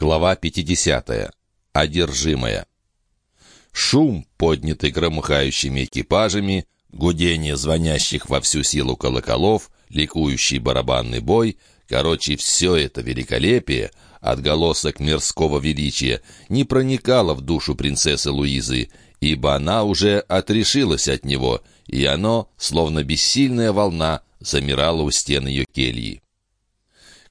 Глава 50. Одержимая. Шум, поднятый громыхающими экипажами, гудение звонящих во всю силу колоколов, ликующий барабанный бой, короче, все это великолепие, отголосок мирского величия, не проникало в душу принцессы Луизы, ибо она уже отрешилась от него, и оно, словно бессильная волна, замирало у стен ее кельи.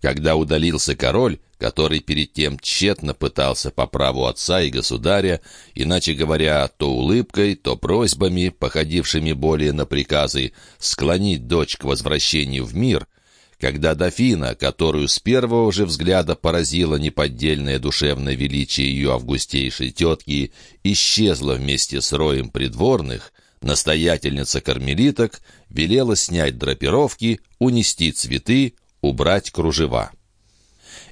Когда удалился король, который перед тем тщетно пытался по праву отца и государя, иначе говоря, то улыбкой, то просьбами, походившими более на приказы, склонить дочь к возвращению в мир, когда дофина, которую с первого же взгляда поразило неподдельное душевное величие ее августейшей тетки, исчезла вместе с роем придворных, настоятельница кармелиток велела снять драпировки, унести цветы, убрать кружева.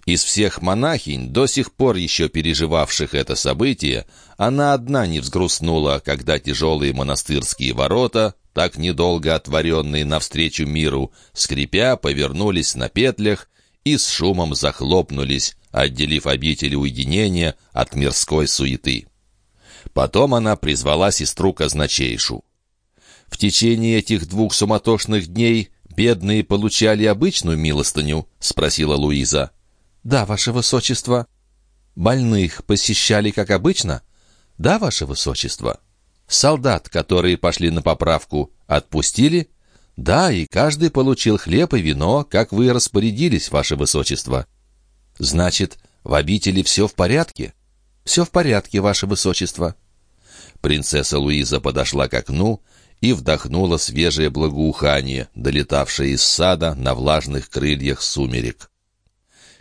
Из всех монахинь, до сих пор еще переживавших это событие, она одна не взгрустнула, когда тяжелые монастырские ворота, так недолго отворенные навстречу миру, скрипя, повернулись на петлях и с шумом захлопнулись, отделив обитель уединения от мирской суеты. Потом она призвала сестру казначейшу. В течение этих двух суматошных дней бедные получали обычную милостыню?» — спросила Луиза. «Да, ваше высочество». «Больных посещали, как обычно?» «Да, ваше высочество». «Солдат, которые пошли на поправку, отпустили?» «Да, и каждый получил хлеб и вино, как вы распорядились, ваше высочество». «Значит, в обители все в порядке?» «Все в порядке, ваше высочество». Принцесса Луиза подошла к окну и вдохнула свежее благоухание, долетавшее из сада на влажных крыльях сумерек.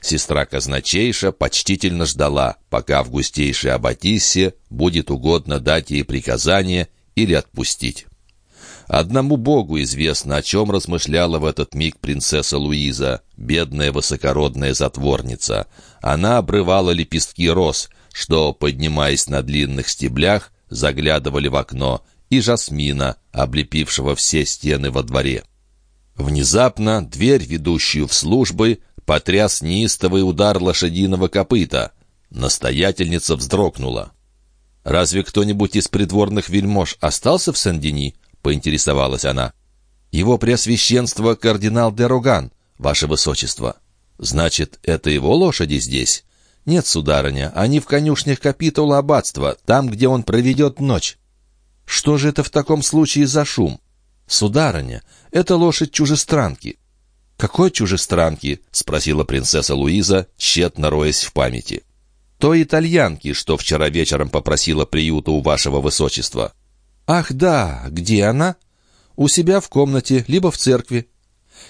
Сестра казначейша почтительно ждала, пока в густейшей Аббатиссе будет угодно дать ей приказание или отпустить. Одному Богу известно, о чем размышляла в этот миг принцесса Луиза, бедная высокородная затворница. Она обрывала лепестки роз, что, поднимаясь на длинных стеблях, заглядывали в окно, и жасмина, облепившего все стены во дворе. Внезапно дверь, ведущую в службы, потряс неистовый удар лошадиного копыта. Настоятельница вздрогнула. «Разве кто-нибудь из придворных вельмож остался в Сен-Дени?» — поинтересовалась она. «Его преосвященство кардинал де Руган, ваше высочество». «Значит, это его лошади здесь?» «Нет, сударыня, они в конюшнях капитула аббатства, там, где он проведет ночь». «Что же это в таком случае за шум?» «Сударыня, это лошадь чужестранки». «Какой чужестранки?» — спросила принцесса Луиза, тщетно роясь в памяти. «Той итальянки, что вчера вечером попросила приюта у вашего высочества». «Ах да, где она?» «У себя в комнате, либо в церкви».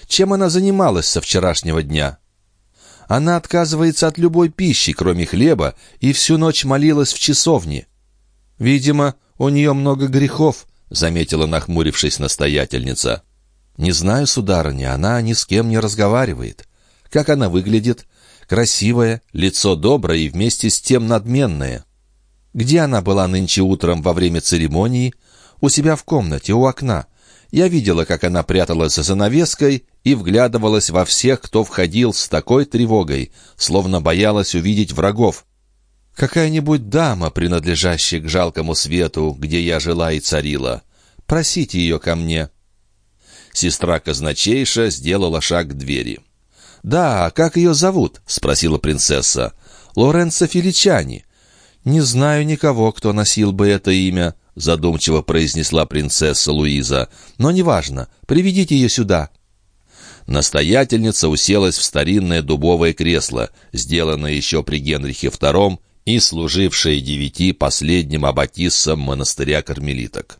«Чем она занималась со вчерашнего дня?» «Она отказывается от любой пищи, кроме хлеба, и всю ночь молилась в часовне». «Видимо, у нее много грехов», — заметила, нахмурившись настоятельница. «Не знаю, сударыня, она ни с кем не разговаривает. Как она выглядит? Красивая, лицо доброе и вместе с тем надменное. Где она была нынче утром во время церемонии? У себя в комнате, у окна. Я видела, как она пряталась за занавеской и вглядывалась во всех, кто входил с такой тревогой, словно боялась увидеть врагов. Какая-нибудь дама, принадлежащая к жалкому свету, где я жила и царила. Просите ее ко мне». Сестра казначейша сделала шаг к двери. «Да, как ее зовут?» — спросила принцесса. «Лоренцо Филичани». «Не знаю никого, кто носил бы это имя», — задумчиво произнесла принцесса Луиза. «Но неважно. Приведите ее сюда». Настоятельница уселась в старинное дубовое кресло, сделанное еще при Генрихе II и служившее девяти последним аббатиссам монастыря кармелиток.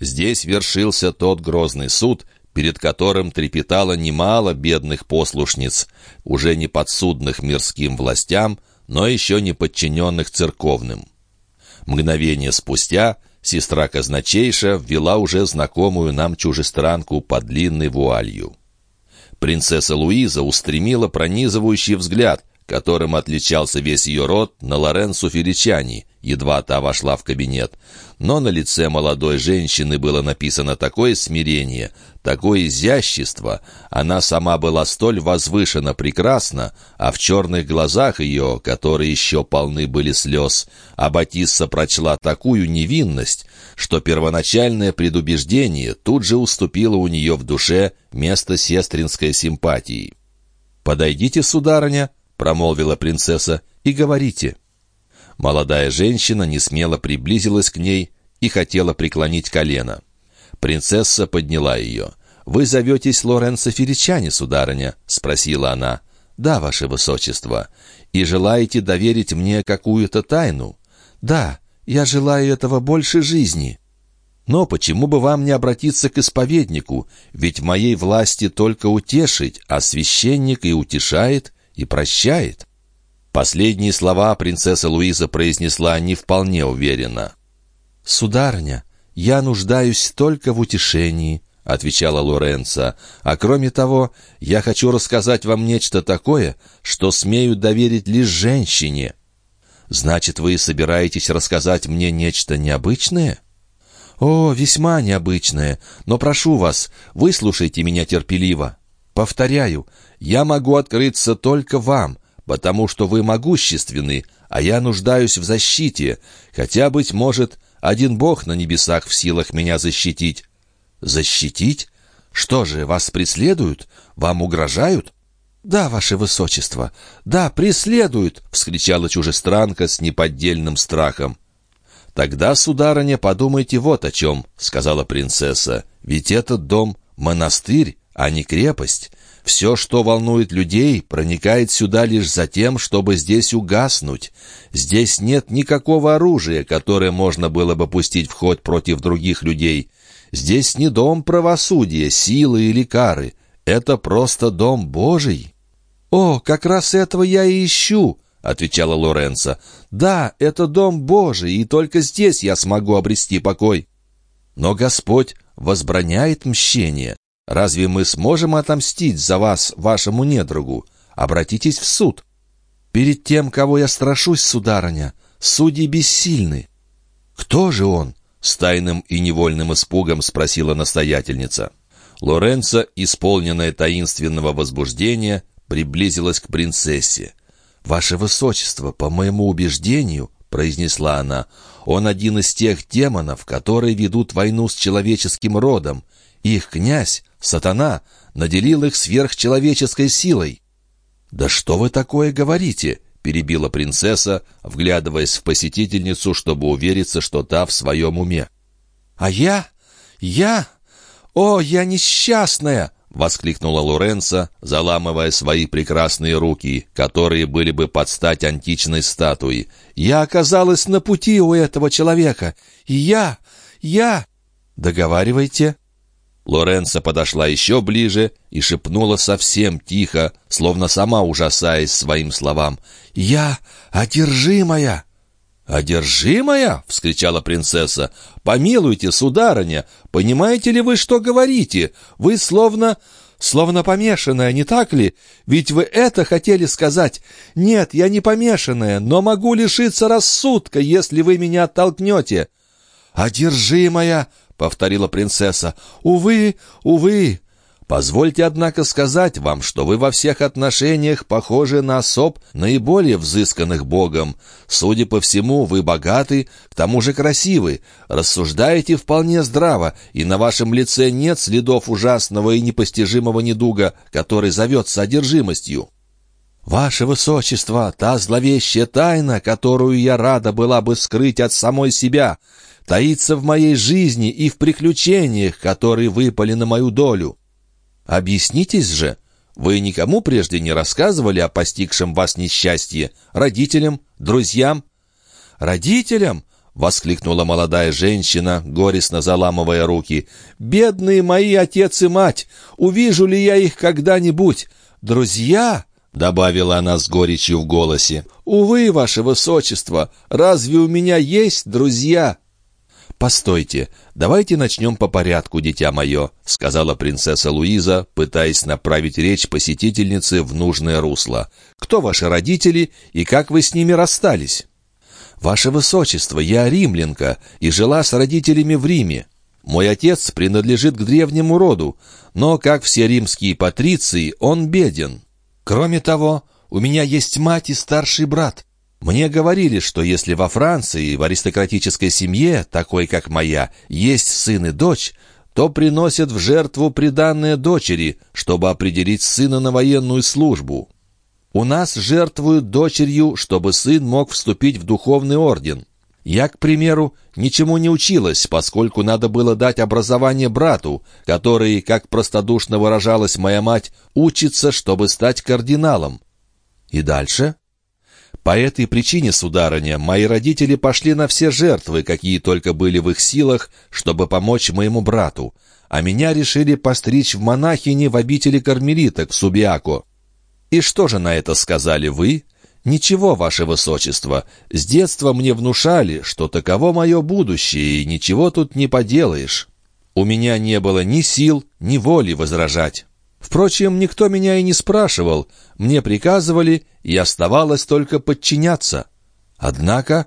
Здесь вершился тот грозный суд, перед которым трепетало немало бедных послушниц, уже не подсудных мирским властям, но еще не подчиненных церковным. Мгновение спустя сестра казначейша ввела уже знакомую нам чужестранку под длинной вуалью. Принцесса Луиза устремила пронизывающий взгляд, которым отличался весь ее род, на Лоренцо Феличани, едва та вошла в кабинет. Но на лице молодой женщины было написано такое смирение, такое изящество. Она сама была столь возвышенно прекрасна, а в черных глазах ее, которые еще полны были слез, Аббатисса прочла такую невинность, что первоначальное предубеждение тут же уступило у нее в душе место сестринской симпатии. «Подойдите, сударыня», — промолвила принцесса, — «и говорите». Молодая женщина несмело приблизилась к ней и хотела преклонить колено. Принцесса подняла ее. «Вы зоветесь Лоренцо Феричани, сударыня?» — спросила она. «Да, ваше высочество. И желаете доверить мне какую-то тайну?» «Да, я желаю этого больше жизни». «Но почему бы вам не обратиться к исповеднику? Ведь в моей власти только утешить, а священник и утешает, и прощает». Последние слова принцесса Луиза произнесла не вполне уверенно. «Сударыня, я нуждаюсь только в утешении», — отвечала Лоренца. «А кроме того, я хочу рассказать вам нечто такое, что смею доверить лишь женщине». «Значит, вы собираетесь рассказать мне нечто необычное?» «О, весьма необычное, но прошу вас, выслушайте меня терпеливо. Повторяю, я могу открыться только вам, потому что вы могущественны, а я нуждаюсь в защите, хотя, быть может, один Бог на небесах в силах меня защитить». «Защитить? Что же, вас преследуют? Вам угрожают?» «Да, ваше высочество, да, преследуют!» — вскричала чужестранка с неподдельным страхом. «Тогда, сударыня, подумайте вот о чем», — сказала принцесса. «Ведь этот дом — монастырь, а не крепость. Все, что волнует людей, проникает сюда лишь за тем, чтобы здесь угаснуть. Здесь нет никакого оружия, которое можно было бы пустить в ход против других людей. Здесь не дом правосудия, силы или кары. Это просто дом Божий». «О, как раз этого я и ищу», — отвечала Лоренцо. «Да, это дом Божий, и только здесь я смогу обрести покой». «Но Господь возбраняет мщение. Разве мы сможем отомстить за вас, вашему недругу? Обратитесь в суд. Перед тем, кого я страшусь, сударыня, судьи бессильны. Кто же он? С тайным и невольным испугом спросила настоятельница. Лоренцо, исполненная таинственного возбуждения, приблизилась к принцессе. «Ваше высочество, по моему убеждению, — произнесла она, — он один из тех демонов, которые ведут войну с человеческим родом. Их князь Сатана наделил их сверхчеловеческой силой. «Да что вы такое говорите?» — перебила принцесса, вглядываясь в посетительницу, чтобы увериться, что та в своем уме. «А я? Я? О, я несчастная!» — воскликнула Лоренцо, заламывая свои прекрасные руки, которые были бы под стать античной статуи. «Я оказалась на пути у этого человека. Я... я...» «Договаривайте», Лоренцо подошла еще ближе и шепнула совсем тихо, словно сама ужасаясь своим словам. «Я одержимая!» «Одержимая?» — вскричала принцесса. «Помилуйте, сударыня, понимаете ли вы, что говорите? Вы словно... словно помешанная, не так ли? Ведь вы это хотели сказать. Нет, я не помешанная, но могу лишиться рассудка, если вы меня оттолкнете». «Одержимая!» Повторила принцесса. «Увы, увы!» Позвольте, однако, сказать вам, что вы во всех отношениях похожи на особ, наиболее взысканных Богом. Судя по всему, вы богаты, к тому же красивы, рассуждаете вполне здраво, и на вашем лице нет следов ужасного и непостижимого недуга, который зовется одержимостью. «Ваше Высочество, та зловещая тайна, которую я рада была бы скрыть от самой себя, таится в моей жизни и в приключениях, которые выпали на мою долю. Объяснитесь же, вы никому прежде не рассказывали о постигшем вас несчастье? Родителям? Друзьям? Родителям? — воскликнула молодая женщина, горестно заламывая руки. «Бедные мои отец и мать! Увижу ли я их когда-нибудь? Друзья!» — добавила она с горечью в голосе. «Увы, ваше высочество, разве у меня есть друзья?» «Постойте, давайте начнем по порядку, дитя мое», — сказала принцесса Луиза, пытаясь направить речь посетительницы в нужное русло. «Кто ваши родители и как вы с ними расстались?» «Ваше Высочество, я римлянка и жила с родителями в Риме. Мой отец принадлежит к древнему роду, но, как все римские патриции, он беден. Кроме того, у меня есть мать и старший брат. Мне говорили, что если во Франции, в аристократической семье, такой как моя, есть сын и дочь, то приносят в жертву приданное дочери, чтобы определить сына на военную службу. У нас жертвуют дочерью, чтобы сын мог вступить в духовный орден. Я, к примеру, ничему не училась, поскольку надо было дать образование брату, который, как простодушно выражалась моя мать, учится, чтобы стать кардиналом. И дальше? По этой причине, сударыня, мои родители пошли на все жертвы, какие только были в их силах, чтобы помочь моему брату, а меня решили постричь в монахини в обители кармелиток в Субиако. И что же на это сказали вы? Ничего, ваше высочество, с детства мне внушали, что таково мое будущее, и ничего тут не поделаешь. У меня не было ни сил, ни воли возражать. Впрочем, никто меня и не спрашивал, мне приказывали, и оставалось только подчиняться. Однако,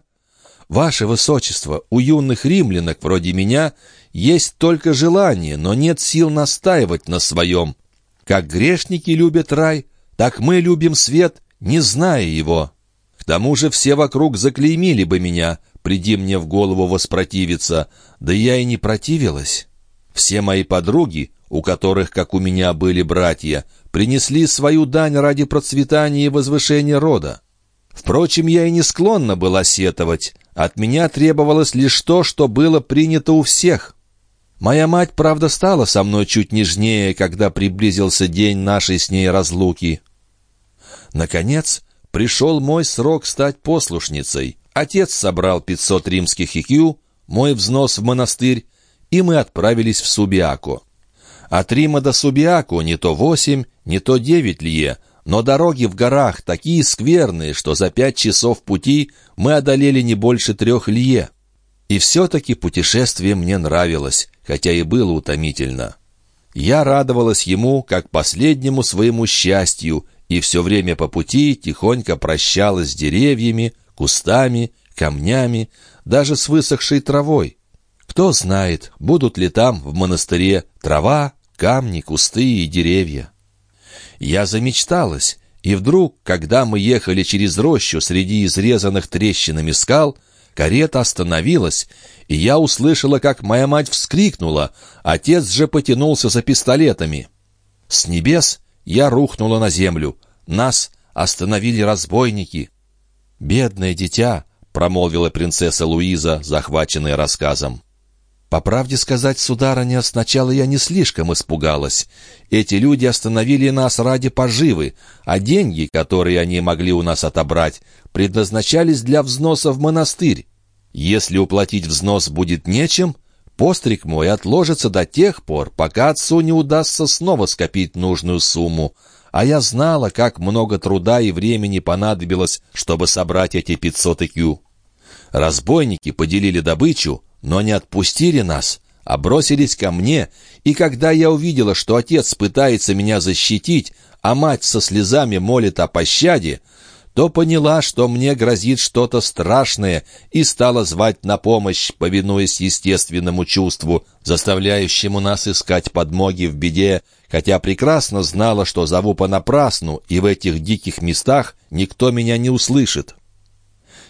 ваше высочество, у юных римлянок вроде меня есть только желание, но нет сил настаивать на своем. Как грешники любят рай, так мы любим свет, не зная его. К тому же все вокруг заклеймили бы меня, приди мне в голову воспротивиться, да я и не противилась. Все мои подруги, у которых, как у меня, были братья, принесли свою дань ради процветания и возвышения рода. Впрочем, я и не склонна была сетовать. От меня требовалось лишь то, что было принято у всех. Моя мать, правда, стала со мной чуть нежнее, когда приблизился день нашей с ней разлуки. Наконец, пришел мой срок стать послушницей. Отец собрал 500 римских икю, мой взнос в монастырь, и мы отправились в Субиако. От Рима до Субиако не то восемь, не то девять лье, но дороги в горах такие скверные, что за пять часов пути мы одолели не больше трех лье. И все-таки путешествие мне нравилось, хотя и было утомительно. Я радовалась ему как последнему своему счастью и все время по пути тихонько прощалась с деревьями, кустами, камнями, даже с высохшей травой. Кто знает, будут ли там, в монастыре, трава, камни, кусты и деревья. Я замечталась, и вдруг, когда мы ехали через рощу среди изрезанных трещинами скал, карета остановилась, и я услышала, как моя мать вскрикнула, отец же потянулся за пистолетами. С небес я рухнула на землю. Нас остановили разбойники. «Бедное дитя», — промолвила принцесса Луиза, захваченная рассказом. По правде сказать, сударыня, сначала я не слишком испугалась. Эти люди остановили нас ради поживы, а деньги, которые они могли у нас отобрать, предназначались для взноса в монастырь. Если уплатить взнос будет нечем, Постриг мой отложится до тех пор, пока отцу не удастся снова скопить нужную сумму. А я знала, как много труда и времени понадобилось, чтобы собрать эти пятьсот икю. Разбойники поделили добычу, но не отпустили нас, а бросились ко мне, и когда я увидела, что отец пытается меня защитить, а мать со слезами молит о пощаде, то поняла, что мне грозит что-то страшное, и стала звать на помощь, повинуясь естественному чувству, заставляющему нас искать подмоги в беде, хотя прекрасно знала, что зову понапрасну, и в этих диких местах никто меня не услышит.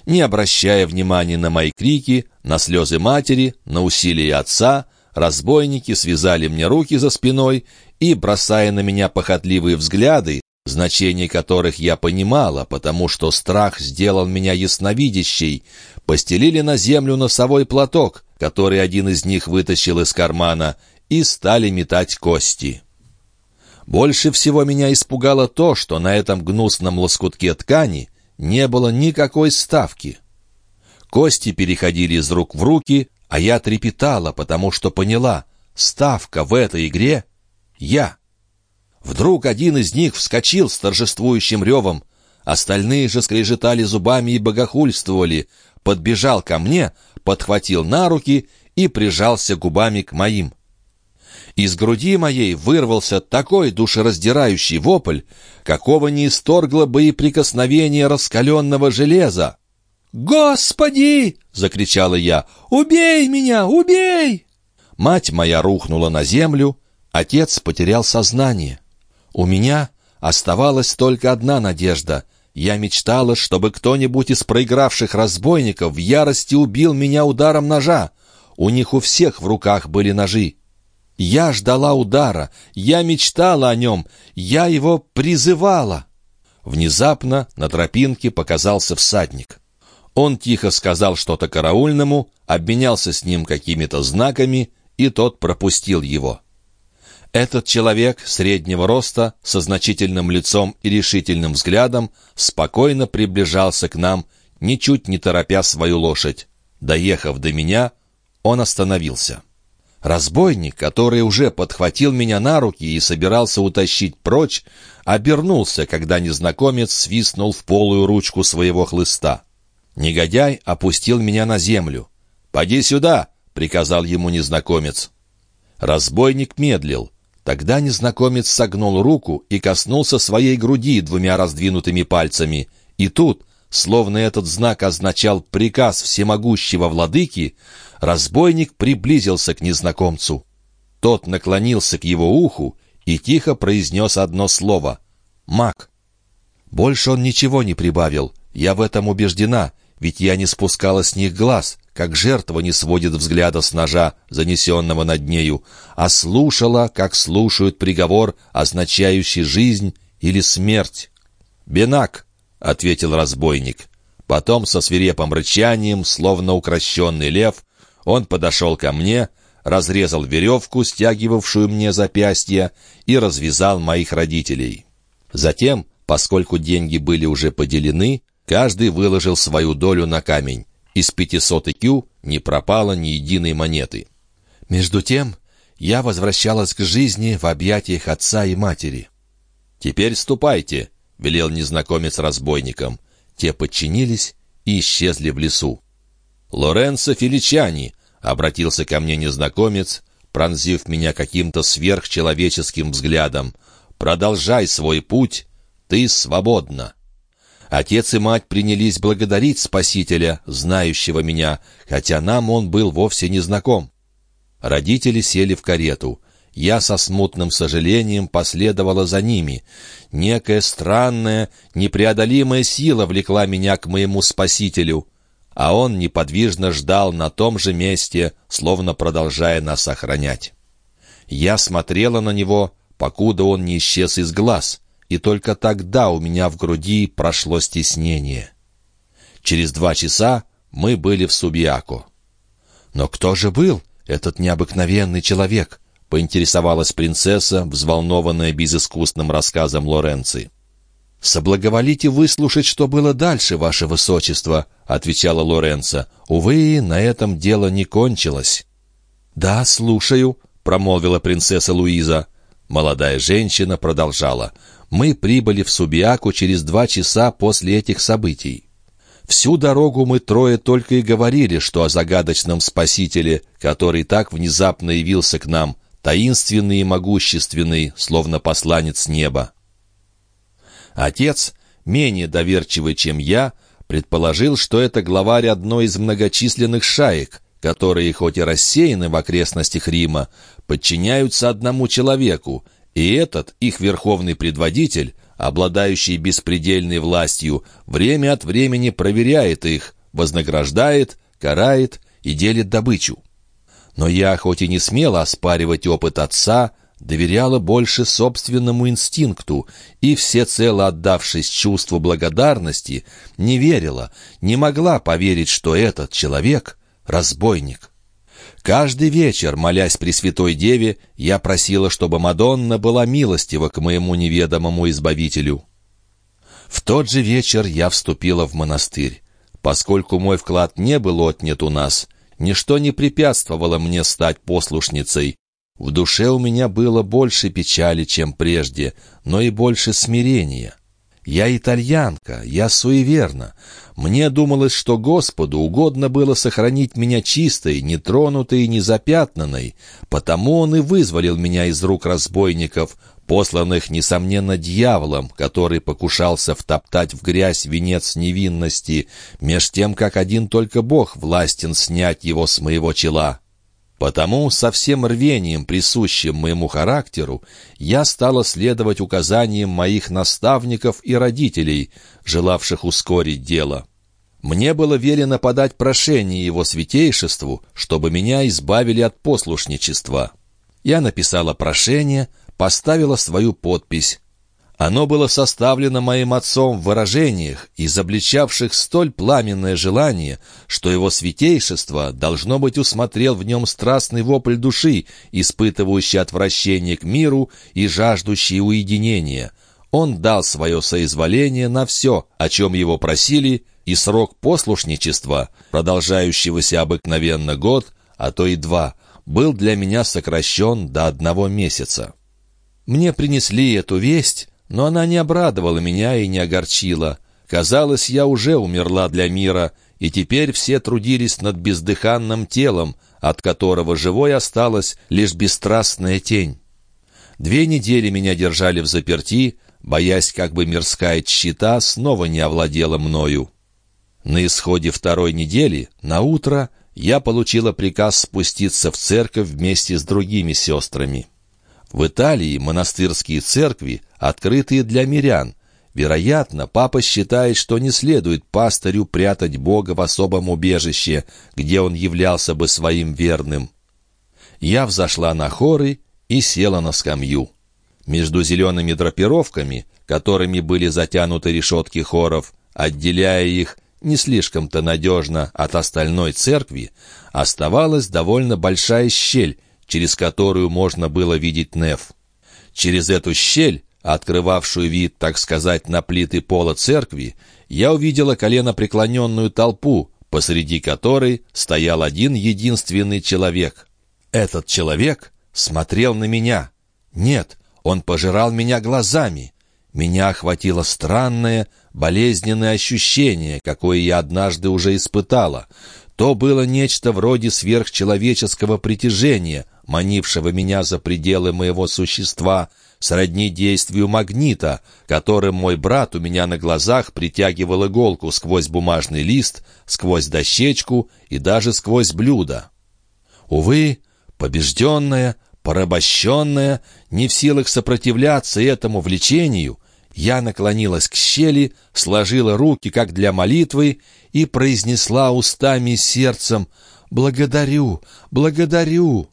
Не обращая внимания на мои крики, на слезы матери, на усилия отца, разбойники связали мне руки за спиной и, бросая на меня похотливые взгляды, значение которых я понимала, потому что страх сделал меня ясновидящей, постелили на землю носовой платок, который один из них вытащил из кармана, и стали метать кости. Больше всего меня испугало то, что на этом гнусном лоскутке ткани не было никакой ставки. Кости переходили из рук в руки, а я трепетала, потому что поняла, ставка в этой игре — я. Вдруг один из них вскочил с торжествующим ревом. Остальные же скрежетали зубами и богохульствовали. Подбежал ко мне, подхватил на руки и прижался губами к моим. Из груди моей вырвался такой душераздирающий вопль, какого не исторгло бы и прикосновение раскаленного железа. «Господи!» — закричала я. «Убей меня! Убей!» Мать моя рухнула на землю, отец потерял сознание. У меня оставалась только одна надежда. Я мечтала, чтобы кто-нибудь из проигравших разбойников в ярости убил меня ударом ножа. У них у всех в руках были ножи. Я ждала удара, я мечтала о нем, я его призывала. Внезапно на тропинке показался всадник. Он тихо сказал что-то караульному, обменялся с ним какими-то знаками, и тот пропустил его. Этот человек среднего роста, со значительным лицом и решительным взглядом, спокойно приближался к нам, ничуть не торопя свою лошадь. Доехав до меня, он остановился. Разбойник, который уже подхватил меня на руки и собирался утащить прочь, обернулся, когда незнакомец свистнул в полую ручку своего хлыста. Негодяй опустил меня на землю. «Поди сюда!» — приказал ему незнакомец. Разбойник медлил. Тогда незнакомец согнул руку и коснулся своей груди двумя раздвинутыми пальцами. И тут, словно этот знак означал приказ всемогущего владыки, разбойник приблизился к незнакомцу. Тот наклонился к его уху и тихо произнес одно слово — «Маг». Больше он ничего не прибавил, я в этом убеждена, ведь я не спускала с них глаз, как жертва не сводит взгляда с ножа, занесенного над нею, а слушала, как слушают приговор, означающий жизнь или смерть. «Бенак», — ответил разбойник. Потом со свирепым рычанием, словно укращенный лев, он подошел ко мне, разрезал веревку, стягивавшую мне запястье, и развязал моих родителей. Затем, поскольку деньги были уже поделены, каждый выложил свою долю на камень. Из пятисот икю не пропало ни единой монеты. Между тем я возвращалась к жизни в объятиях отца и матери. «Теперь ступайте», — велел незнакомец разбойникам. Те подчинились и исчезли в лесу. «Лоренцо Феличани», — обратился ко мне незнакомец, пронзив меня каким-то сверхчеловеческим взглядом. «Продолжай свой путь, ты свободна». Отец и мать принялись благодарить Спасителя, знающего меня, хотя нам он был вовсе не знаком. Родители сели в карету. Я со смутным сожалением последовала за ними. Некая странная, непреодолимая сила влекла меня к моему Спасителю а он неподвижно ждал на том же месте, словно продолжая нас охранять. Я смотрела на него, покуда он не исчез из глаз, и только тогда у меня в груди прошло стеснение. Через два часа мы были в Субьяко. Но кто же был этот необыкновенный человек? поинтересовалась принцесса, взволнованная безыскусным рассказом Лоренци. «Соблаговолите выслушать, что было дальше, ваше высочество», — отвечала Лоренцо. «Увы, на этом дело не кончилось». «Да, слушаю», — промолвила принцесса Луиза. Молодая женщина продолжала. «Мы прибыли в Субиаку через два часа после этих событий. Всю дорогу мы трое только и говорили, что о загадочном спасителе, который так внезапно явился к нам, таинственный и могущественный, словно посланец неба. Отец, менее доверчивый, чем я, предположил, что это главарь одной из многочисленных шаек, которые, хоть и рассеяны в окрестностях Рима, подчиняются одному человеку, и этот, их верховный предводитель, обладающий беспредельной властью, время от времени проверяет их, вознаграждает, карает и делит добычу. Но я, хоть и не смела оспаривать опыт отца, доверяла больше собственному инстинкту и, всецело отдавшись чувству благодарности, не верила, не могла поверить, что этот человек — разбойник. Каждый вечер, молясь Пресвятой Деве, я просила, чтобы Мадонна была милостива к моему неведомому избавителю. В тот же вечер я вступила в монастырь. Поскольку мой вклад не был отнят у нас, ничто не препятствовало мне стать послушницей, в душе у меня было больше печали, чем прежде, но и больше смирения. Я итальянка, я суеверна. Мне думалось, что Господу угодно было сохранить меня чистой, нетронутой и незапятнанной, потому Он и вызволил меня из рук разбойников, посланных, несомненно, дьяволом, который покушался втоптать в грязь венец невинности, меж тем, как один только Бог властен снять его с моего чела. Потому со всем рвением, присущим моему характеру, я стала следовать указаниям моих наставников и родителей, желавших ускорить дело. Мне было велено подать прошение его святейшеству, чтобы меня избавили от послушничества. Я написала прошение — поставила свою подпись. Оно было составлено моим отцом в выражениях, изобличавших столь пламенное желание, что его святейшество, должно быть, усмотрел в нем страстный вопль души, испытывающий отвращение к миру и жаждущий уединения. Он дал свое соизволение на все, о чем его просили, и срок послушничества, продолжающегося обыкновенно год, а то и два, был для меня сокращен до одного месяца. Мне принесли эту весть, но она не обрадовала меня и не огорчила. Казалось, я уже умерла для мира, и теперь все трудились над бездыханным телом, от которого живой осталась лишь бесстрастная тень. Две недели меня держали в заперти, боясь, как бы мирская щита снова не овладела мною. На исходе второй недели, на утро, я получила приказ спуститься в церковь вместе с другими сестрами. В Италии монастырские церкви открытые для мирян. Вероятно, папа считает, что не следует пастырю прятать Бога в особом убежище, где он являлся бы своим верным. Я взошла на хоры и села на скамью. Между зелеными драпировками, которыми были затянуты решетки хоров, отделяя их не слишком-то надежно от остальной церкви, оставалась довольно большая щель, через которую можно было видеть Неф. Через эту щель, открывавшую вид, так сказать, на плиты пола церкви, я увидела коленопреклоненную толпу, посреди которой стоял один единственный человек. Этот человек смотрел на меня. Нет, он пожирал меня глазами. Меня охватило странное, болезненное ощущение, какое я однажды уже испытала. То было нечто вроде сверхчеловеческого притяжения, манившего меня за пределы моего существа, сродни действию магнита, которым мой брат у меня на глазах притягивал иголку сквозь бумажный лист, сквозь дощечку и даже сквозь блюдо. Увы, побежденная, порабощенная, не в силах сопротивляться этому влечению, я наклонилась к щели, сложила руки, как для молитвы, и произнесла устами и сердцем «Благодарю, благодарю».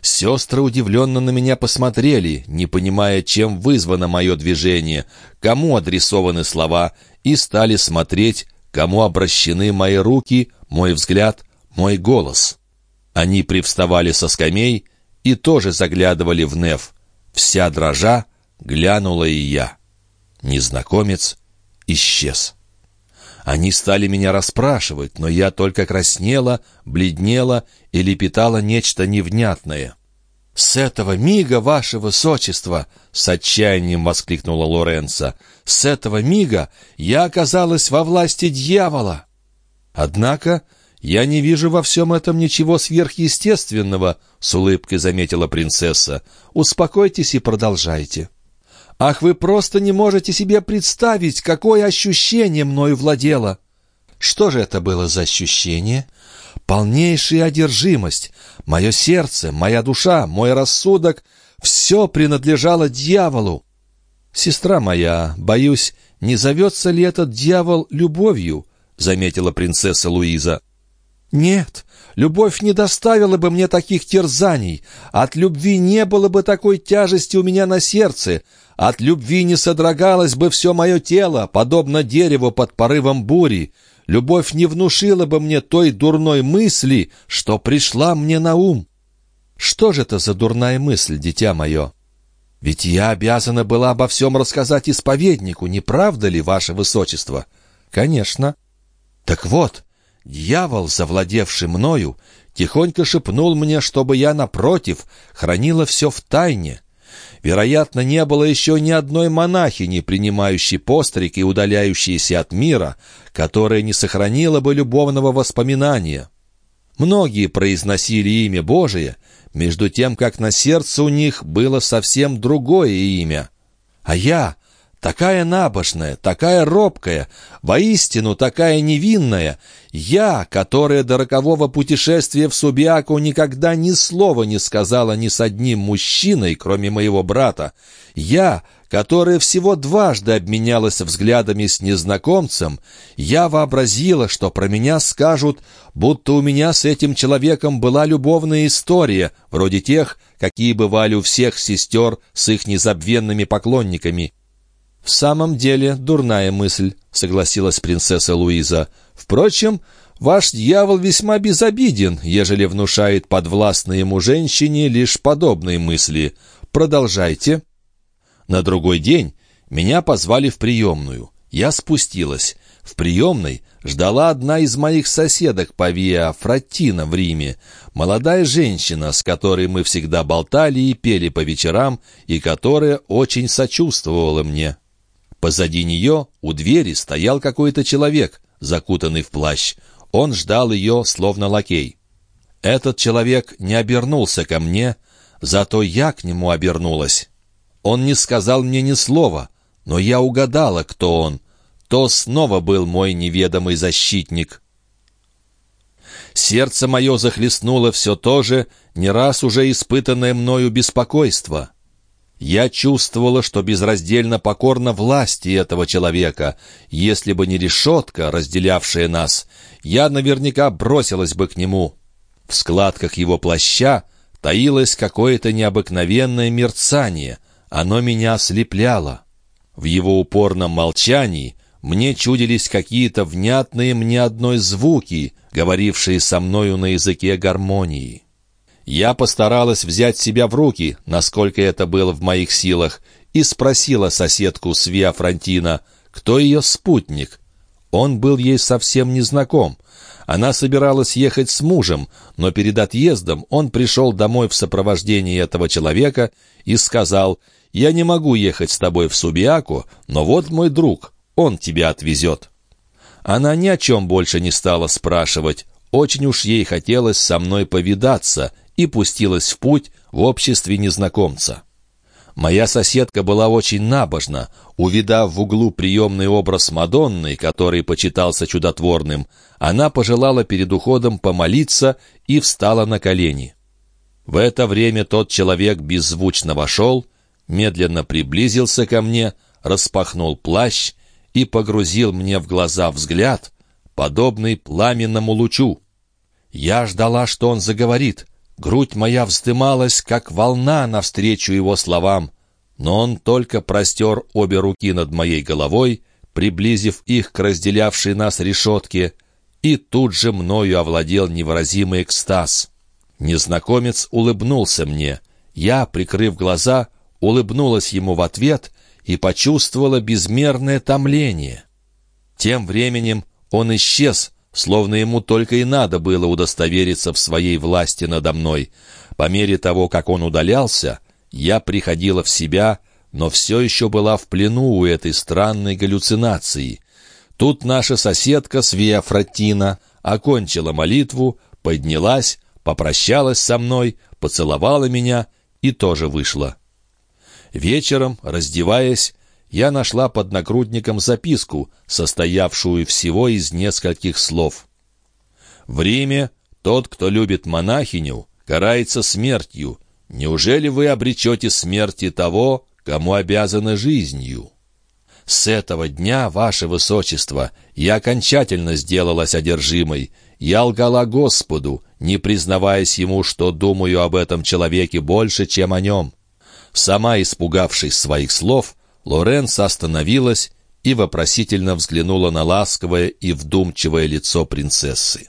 Сестры удивленно на меня посмотрели, не понимая, чем вызвано мое движение, кому адресованы слова, и стали смотреть, кому обращены мои руки, мой взгляд, мой голос. Они привставали со скамей и тоже заглядывали в Неф. Вся дрожа глянула и я. Незнакомец исчез. Они стали меня расспрашивать, но я только краснела, бледнела и лепетала нечто невнятное. «С этого мига, ваше высочество!» — с отчаянием воскликнула Лоренца. «С этого мига я оказалась во власти дьявола!» «Однако я не вижу во всем этом ничего сверхъестественного», — с улыбкой заметила принцесса. «Успокойтесь и продолжайте». Ах, вы просто не можете себе представить, какое ощущение мною владело!» Что же это было за ощущение? Полнейшая одержимость. Мое сердце, моя душа, мой рассудок — все принадлежало дьяволу. «Сестра моя, боюсь, не зовется ли этот дьявол любовью?» — заметила принцесса Луиза. «Нет, любовь не доставила бы мне таких терзаний. От любви не было бы такой тяжести у меня на сердце. От любви не содрогалось бы все мое тело, подобно дереву под порывом бури. Любовь не внушила бы мне той дурной мысли, что пришла мне на ум. Что же это за дурная мысль, дитя мое? Ведь я обязана была обо всем рассказать исповеднику, не правда ли, ваше высочество? Конечно. Так вот, дьявол, завладевший мною, тихонько шепнул мне, чтобы я, напротив, хранила все в тайне. Вероятно, не было еще ни одной монахини, принимающей постриг и удаляющейся от мира, которая не сохранила бы любовного воспоминания. Многие произносили имя Божие, между тем, как на сердце у них было совсем другое имя. А я, такая набожная, такая робкая, воистину такая невинная, я, которая до рокового путешествия в Субиаку никогда ни слова не сказала ни с одним мужчиной, кроме моего брата, я, которая всего дважды обменялась взглядами с незнакомцем, я вообразила, что про меня скажут, будто у меня с этим человеком была любовная история, вроде тех, какие бывали у всех сестер с их незабвенными поклонниками. «В самом деле дурная мысль», — согласилась принцесса Луиза. «Впрочем, ваш дьявол весьма безобиден, ежели внушает подвластной ему женщине лишь подобные мысли. Продолжайте». На другой день меня позвали в приемную. Я спустилась. В приемной ждала одна из моих соседок по Виа Фраттина в Риме, молодая женщина, с которой мы всегда болтали и пели по вечерам, и которая очень сочувствовала мне. Позади нее у двери стоял какой-то человек, закутанный в плащ. Он ждал ее, словно лакей. Этот человек не обернулся ко мне, зато я к нему обернулась. Он не сказал мне ни слова, но я угадала, кто он. То снова был мой неведомый защитник. Сердце мое захлестнуло все то же, не раз уже испытанное мною беспокойство. Я чувствовала, что безраздельно покорна власти этого человека. Если бы не решетка, разделявшая нас, я наверняка бросилась бы к нему. В складках его плаща таилось какое-то необыкновенное мерцание. Оно меня ослепляло. В его упорном молчании мне чудились какие-то внятные мне одной звуки, говорившие со мною на языке гармонии. Я постаралась взять себя в руки, насколько это было в моих силах, и спросила соседку Свия Фронтина, кто ее спутник. Он был ей совсем незнаком. Она собиралась ехать с мужем, но перед отъездом он пришел домой в сопровождении этого человека и сказал, «Я не могу ехать с тобой в Субиаку, но вот мой друг, он тебя отвезет». Она ни о чем больше не стала спрашивать, очень уж ей хотелось со мной повидаться, и пустилась в путь в обществе незнакомца. Моя соседка была очень набожна. Увидав в углу приемный образ Мадонны, который почитался чудотворным, она пожелала перед уходом помолиться и встала на колени. В это время тот человек беззвучно вошел, медленно приблизился ко мне, распахнул плащ и погрузил мне в глаза взгляд, подобный пламенному лучу. Я ждала, что он заговорит — Грудь моя вздымалась, как волна навстречу его словам, но он только простер обе руки над моей головой, приблизив их к разделявшей нас решетке, и тут же мною овладел невыразимый экстаз. Незнакомец улыбнулся мне. Я, прикрыв глаза, улыбнулась ему в ответ и почувствовала безмерное томление. Тем временем он исчез, словно ему только и надо было удостовериться в своей власти надо мной. По мере того, как он удалялся, я приходила в себя, но все еще была в плену у этой странной галлюцинации. Тут наша соседка Свия Фратина окончила молитву, поднялась, попрощалась со мной, поцеловала меня и тоже вышла. Вечером, раздеваясь, я нашла под нагрудником записку, состоявшую всего из нескольких слов. «В Риме тот, кто любит монахиню, карается смертью. Неужели вы обречете смерти того, кому обязаны жизнью?» «С этого дня, ваше высочество, я окончательно сделалась одержимой. Я лгала Господу, не признаваясь ему, что думаю об этом человеке больше, чем о нем». Сама испугавшись своих слов, Лоренс остановилась и вопросительно взглянула на ласковое и вдумчивое лицо принцессы.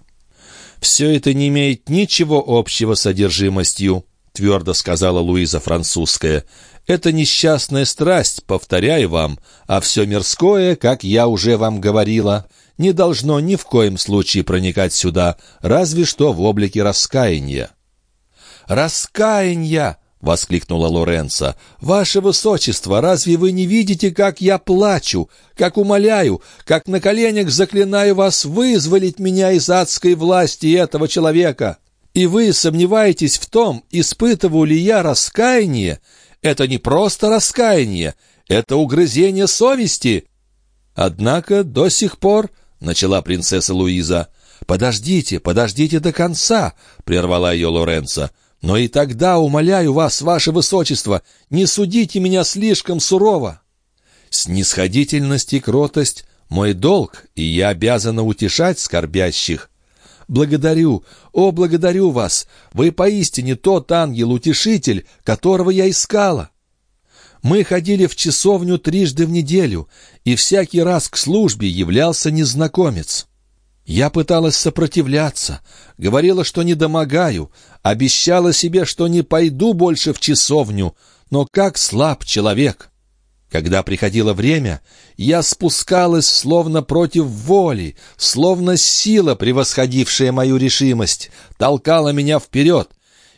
«Все это не имеет ничего общего с одержимостью», — твердо сказала Луиза Французская. «Это несчастная страсть, повторяю вам, а все мирское, как я уже вам говорила, не должно ни в коем случае проникать сюда, разве что в облике раскаяния». «Раскаяния!» Воскликнула Лоренцо. «Ваше высочество, разве вы не видите, как я плачу, как умоляю, как на коленях заклинаю вас вызволить меня из адской власти этого человека? И вы сомневаетесь в том, испытываю ли я раскаяние? Это не просто раскаяние, это угрызение совести». «Однако до сих пор...» — начала принцесса Луиза. «Подождите, подождите до конца!» — прервала ее Лоренцо. «Но и тогда, умоляю вас, ваше высочество, не судите меня слишком сурово!» «Снисходительность и кротость — мой долг, и я обязана утешать скорбящих. Благодарю, о, благодарю вас! Вы поистине тот ангел-утешитель, которого я искала!» Мы ходили в часовню трижды в неделю, и всякий раз к службе являлся незнакомец. Я пыталась сопротивляться, говорила, что не домогаю, обещала себе, что не пойду больше в часовню, но как слаб человек. Когда приходило время, я спускалась словно против воли, словно сила, превосходившая мою решимость, толкала меня вперед.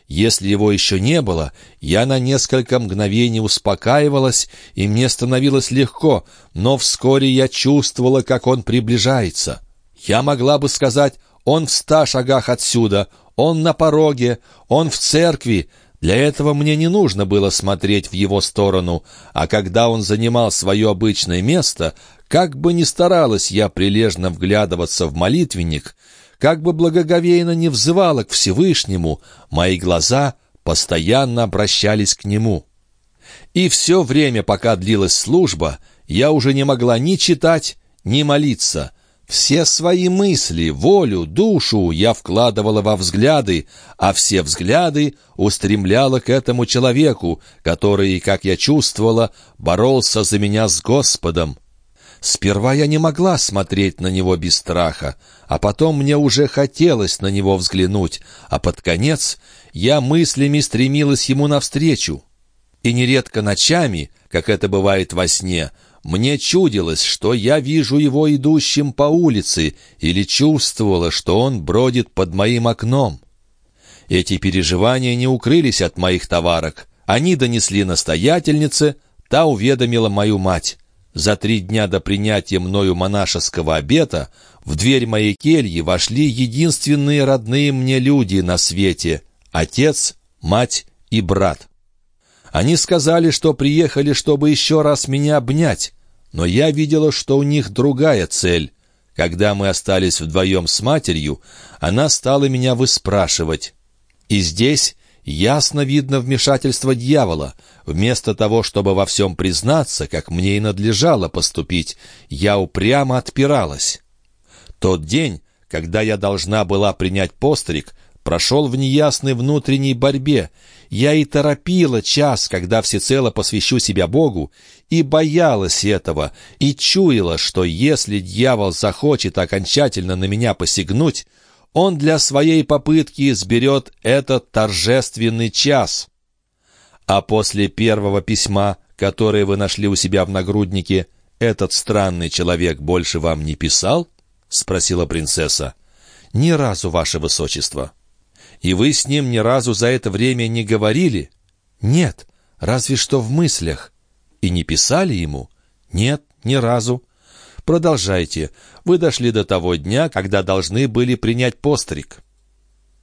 Если его еще не было, я на несколько мгновений успокаивалась, и мне становилось легко, но вскоре я чувствовала, как он приближается. Я могла бы сказать, он в ста шагах отсюда, он на пороге, он в церкви. Для этого мне не нужно было смотреть в его сторону, а когда он занимал свое обычное место, как бы ни старалась я прилежно вглядываться в молитвенник, как бы благоговейно не взывала к Всевышнему, мои глаза постоянно обращались к нему. И все время, пока длилась служба, я уже не могла ни читать, ни молиться — все свои мысли, волю, душу я вкладывала во взгляды, а все взгляды устремляла к этому человеку, который, как я чувствовала, боролся за меня с Господом. Сперва я не могла смотреть на него без страха, а потом мне уже хотелось на него взглянуть, а под конец я мыслями стремилась ему навстречу. И нередко ночами, как это бывает во сне, мне чудилось, что я вижу его идущим по улице или чувствовала, что он бродит под моим окном. Эти переживания не укрылись от моих товарок. Они донесли настоятельнице, та уведомила мою мать. За три дня до принятия мною монашеского обета в дверь моей кельи вошли единственные родные мне люди на свете — отец, мать и брат. Они сказали, что приехали, чтобы еще раз меня обнять, но я видела, что у них другая цель. Когда мы остались вдвоем с матерью, она стала меня выспрашивать. И здесь ясно видно вмешательство дьявола. Вместо того, чтобы во всем признаться, как мне и надлежало поступить, я упрямо отпиралась. Тот день, когда я должна была принять постриг, прошел в неясной внутренней борьбе. Я и торопила час, когда всецело посвящу себя Богу, и боялась этого, и чуяла, что если дьявол захочет окончательно на меня посягнуть, он для своей попытки изберет этот торжественный час. А после первого письма, которое вы нашли у себя в нагруднике, этот странный человек больше вам не писал? — спросила принцесса. — Ни разу, ваше высочество. — и вы с ним ни разу за это время не говорили? Нет, разве что в мыслях. И не писали ему? Нет, ни разу. Продолжайте. Вы дошли до того дня, когда должны были принять постриг.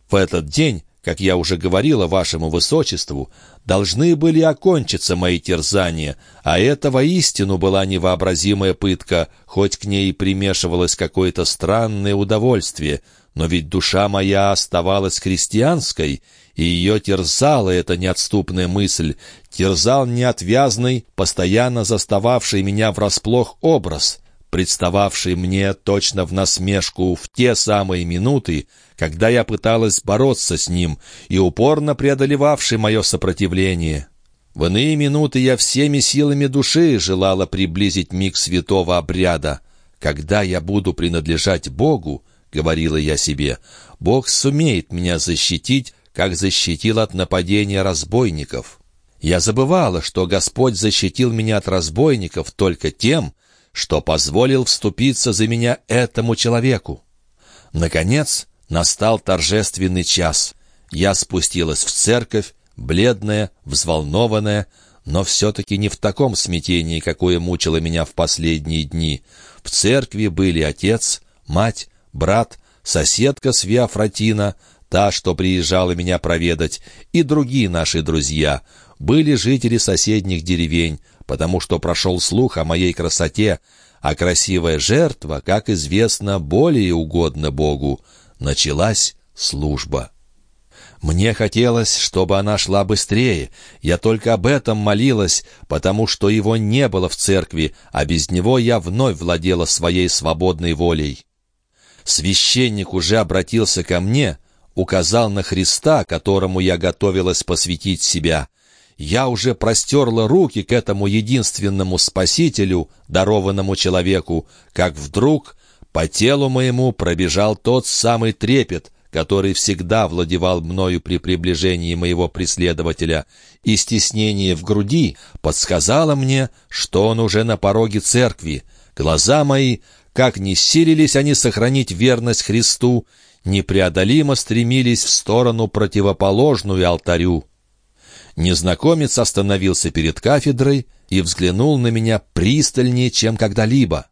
В этот день, как я уже говорила вашему высочеству, должны были окончиться мои терзания, а это воистину была невообразимая пытка, хоть к ней примешивалось какое-то странное удовольствие — но ведь душа моя оставалась христианской, и ее терзала эта неотступная мысль, терзал неотвязный, постоянно застававший меня врасплох образ, представавший мне точно в насмешку в те самые минуты, когда я пыталась бороться с ним и упорно преодолевавший мое сопротивление. В иные минуты я всеми силами души желала приблизить миг святого обряда. Когда я буду принадлежать Богу, говорила я себе, Бог сумеет меня защитить, как защитил от нападения разбойников. Я забывала, что Господь защитил меня от разбойников только тем, что позволил вступиться за меня этому человеку. Наконец, настал торжественный час. Я спустилась в церковь, бледная, взволнованная, но все-таки не в таком смятении, какое мучило меня в последние дни. В церкви были отец, мать, брат, соседка Свия Фратина, та, что приезжала меня проведать, и другие наши друзья. Были жители соседних деревень, потому что прошел слух о моей красоте, а красивая жертва, как известно, более угодна Богу. Началась служба. Мне хотелось, чтобы она шла быстрее. Я только об этом молилась, потому что его не было в церкви, а без него я вновь владела своей свободной волей. Священник уже обратился ко мне, указал на Христа, которому я готовилась посвятить себя. Я уже простерла руки к этому единственному Спасителю, дарованному человеку, как вдруг по телу моему пробежал тот самый трепет, который всегда владевал мною при приближении моего преследователя, и стеснение в груди подсказало мне, что он уже на пороге церкви. Глаза мои, как ни силились они сохранить верность Христу, непреодолимо стремились в сторону противоположную алтарю. Незнакомец остановился перед кафедрой и взглянул на меня пристальнее, чем когда-либо.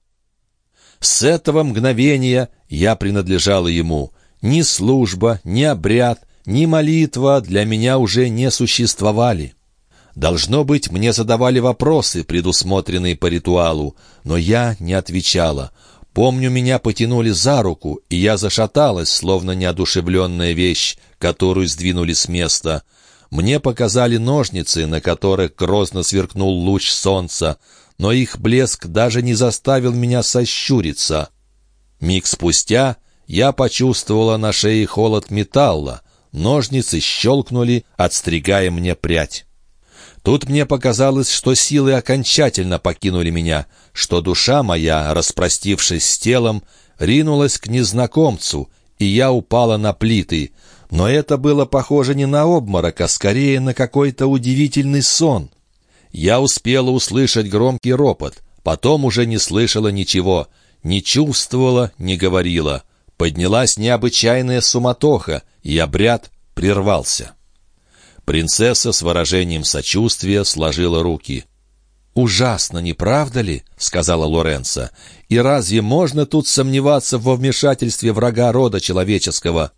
С этого мгновения я принадлежала ему — ни служба, ни обряд, ни молитва для меня уже не существовали. Должно быть, мне задавали вопросы, предусмотренные по ритуалу, но я не отвечала. Помню, меня потянули за руку, и я зашаталась, словно неодушевленная вещь, которую сдвинули с места. Мне показали ножницы, на которых грозно сверкнул луч солнца, но их блеск даже не заставил меня сощуриться. Миг спустя я почувствовала на шее холод металла. Ножницы щелкнули, отстригая мне прядь. Тут мне показалось, что силы окончательно покинули меня, что душа моя, распростившись с телом, ринулась к незнакомцу, и я упала на плиты. Но это было похоже не на обморок, а скорее на какой-то удивительный сон. Я успела услышать громкий ропот, потом уже не слышала ничего, не чувствовала, не говорила. Поднялась необычайная суматоха, и обряд прервался. Принцесса с выражением сочувствия сложила руки. «Ужасно, не правда ли?» — сказала Лоренцо. «И разве можно тут сомневаться во вмешательстве врага рода человеческого?»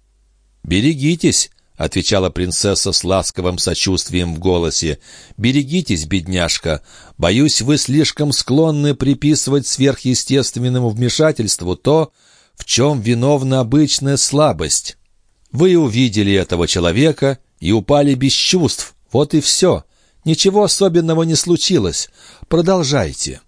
«Берегитесь», — отвечала принцесса с ласковым сочувствием в голосе. «Берегитесь, бедняжка. Боюсь, вы слишком склонны приписывать сверхъестественному вмешательству то, в чем виновна обычная слабость. Вы увидели этого человека и упали без чувств. Вот и все. Ничего особенного не случилось. Продолжайте».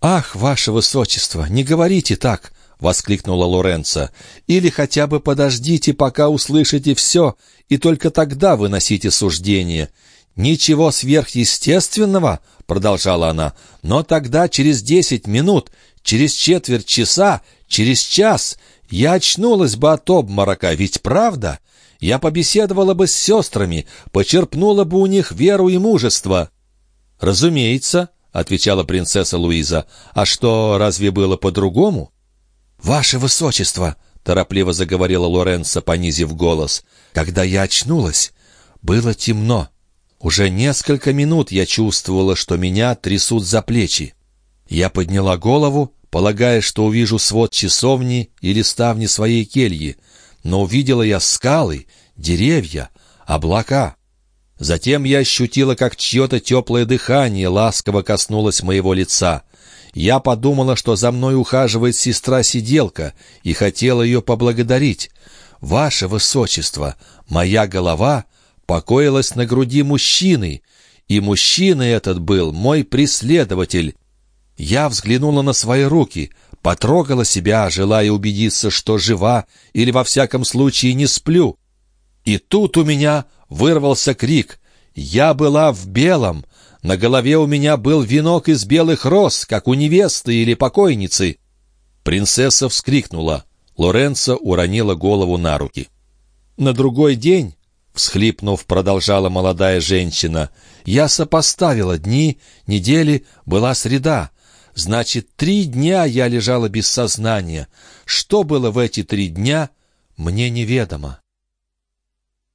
«Ах, ваше высочество, не говорите так!» — воскликнула Лоренцо. «Или хотя бы подождите, пока услышите все, и только тогда выносите суждение. Ничего сверхъестественного, — продолжала она, — но тогда через десять минут, через четверть часа Через час я очнулась бы от обморока, ведь правда? Я побеседовала бы с сестрами, почерпнула бы у них веру и мужество». «Разумеется», — отвечала принцесса Луиза. «А что, разве было по-другому?» «Ваше высочество», — торопливо заговорила Лоренцо, понизив голос, — «когда я очнулась, было темно. Уже несколько минут я чувствовала, что меня трясут за плечи. Я подняла голову полагая, что увижу свод часовни или ставни своей кельи, но увидела я скалы, деревья, облака. Затем я ощутила, как чье-то теплое дыхание ласково коснулось моего лица. Я подумала, что за мной ухаживает сестра-сиделка, и хотела ее поблагодарить. «Ваше Высочество, моя голова покоилась на груди мужчины, и мужчина этот был мой преследователь, я взглянула на свои руки, потрогала себя, желая убедиться, что жива или во всяком случае не сплю. И тут у меня вырвался крик. Я была в белом. На голове у меня был венок из белых роз, как у невесты или покойницы. Принцесса вскрикнула. Лоренцо уронила голову на руки. На другой день, всхлипнув, продолжала молодая женщина, я сопоставила дни, недели, была среда. Значит, три дня я лежала без сознания. Что было в эти три дня, мне неведомо.